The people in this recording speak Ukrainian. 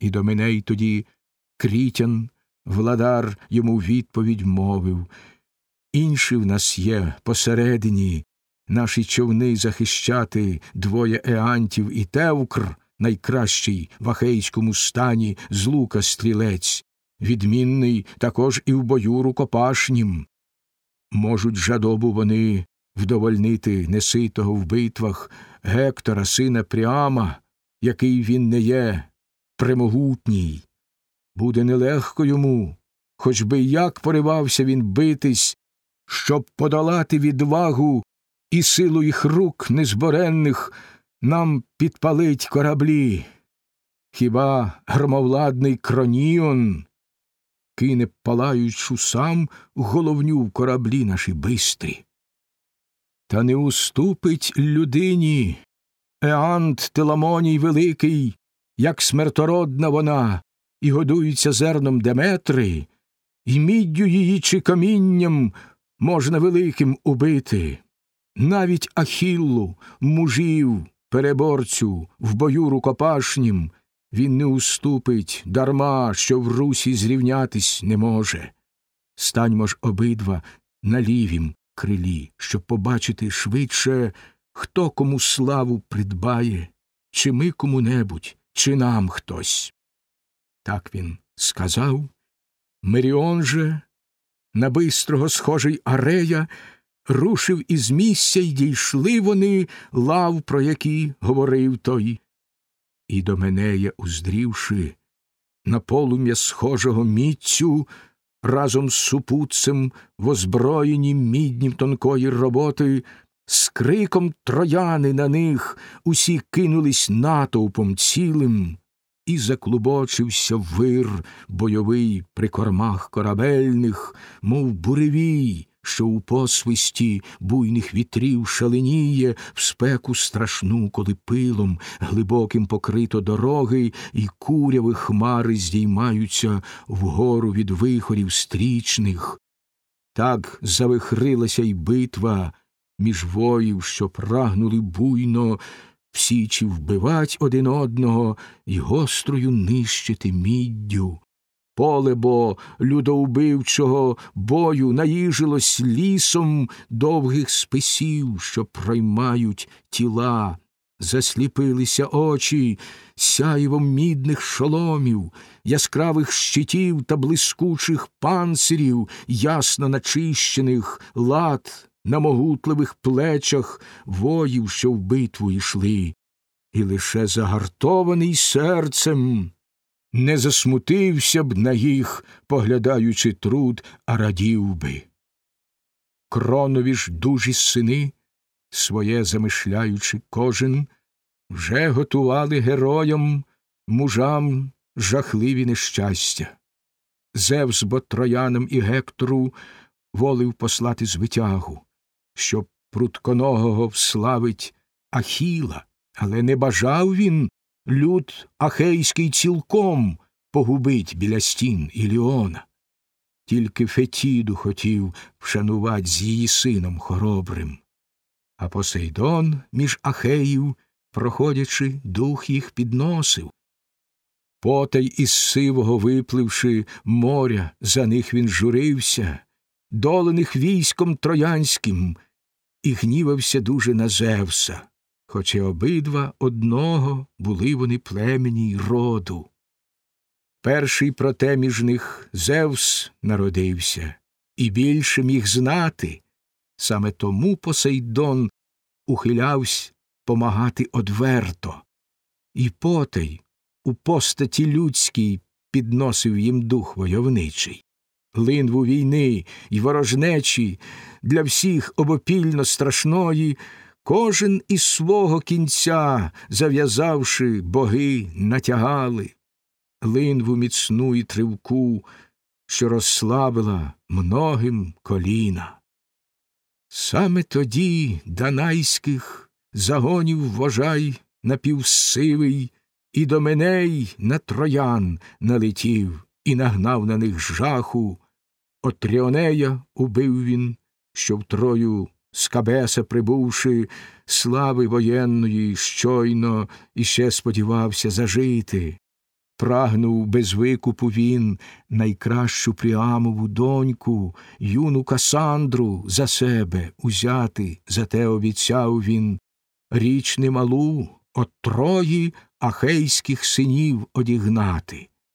І до мене й тоді крітян, владар йому відповідь мовив. Інші в нас є посередині, наші човни захищати двоє еантів і тевкр, найкращий в ахейському стані з лука стрілець, відмінний також і в бою рукопашнім. Можуть жадобу вони вдовольнити неситого в битвах Гектора, сина Пріама, який він не є, премогутній. Буде нелегко йому, хоч би як поривався він битись, щоб подолати відвагу і силу їх рук незборенних нам підпалить кораблі. Хіба громовладний кроніон кине палаючу сам головню в кораблі наші бистрі? Та не уступить людині Еант Теламоній великий, як смертородна вона, і годується зерном Деметри, і міддю її чи камінням можна великим убити. Навіть Ахіллу, мужів, переборцю, в бою рукопашнім, він не уступить дарма, що в русі зрівнятись не може. Станьмо ж обидва на лівім крилі, щоб побачити швидше, хто кому славу придбає, чи ми кому-небудь, чи нам хтось. Так він сказав. Меріон же, на бистрого схожий Арея, рушив із місця й дійшли вони лав, про які говорив той. І до Менея, уздрівши, на полум'я схожого міцю, разом з супутцем в озброєнні міднім тонкої роботи, з криком трояни на них усі кинулись натовпом цілим, і заклубочився вир бойовий при кормах корабельних, мов буревій, що у посвисті буйних вітрів шаленіє в спеку страшну, коли пилом глибоким покрито дороги, і куряви хмари здіймаються вгору від вихорів стрічних. Так завихрилася й битва між воїв, що прагнули буйно всі чи вбивать один одного і гострою нищити міддю. Поле бо людоубивчого бою наїжилось лісом довгих списів, що проймають тіла, засліпилися очі сяєвом мідних шоломів, яскравих щитів та блискучих панцирів, ясно начищених лад на могутливих плечах воїв, що в битву йшли, і лише загартований серцем не засмутився б на їх, поглядаючи труд, а радів би. Кронові ж дужі сини, своє замишляючи кожен, вже готували героям, мужам жахливі нещастя. Зевс бо троянам і Гектору волив послати звитягу, щоб прутконогого вславить Ахіла, але не бажав він люд ахейський цілком погубить біля стін Іліона. Тільки Фетіду хотів вшанувати з її сином хоробрим. А Посейдон між Ахеїв, проходячи, дух їх підносив. Потай із сивого випливши моря, за них він журився, долених військом троянським, і гнівався дуже на Зевса, хоча обидва одного були вони племені й роду. Перший проте між них Зевс народився, і більше міг знати. Саме тому Посейдон ухилявсь помагати одверто, і потай у постаті людській підносив їм дух войовничий. Линву війни й ворожнечі для всіх обопільно страшної, кожен із свого кінця, зав'язавши, боги натягали, линву міцну і тривку, що розслабила многим коліна. Саме тоді данайських загонів вважай напівсивий, і до меней на троян налетів і нагнав на них жаху. От Тріонея убив він, що в Трою з Кабеса прибувши, слави воєнної щойно іще сподівався зажити. Прагнув без викупу він найкращу Пріамову доньку, юну Касандру за себе узяти, зате обіцяв він річ немалу от трої ахейських синів одігнати.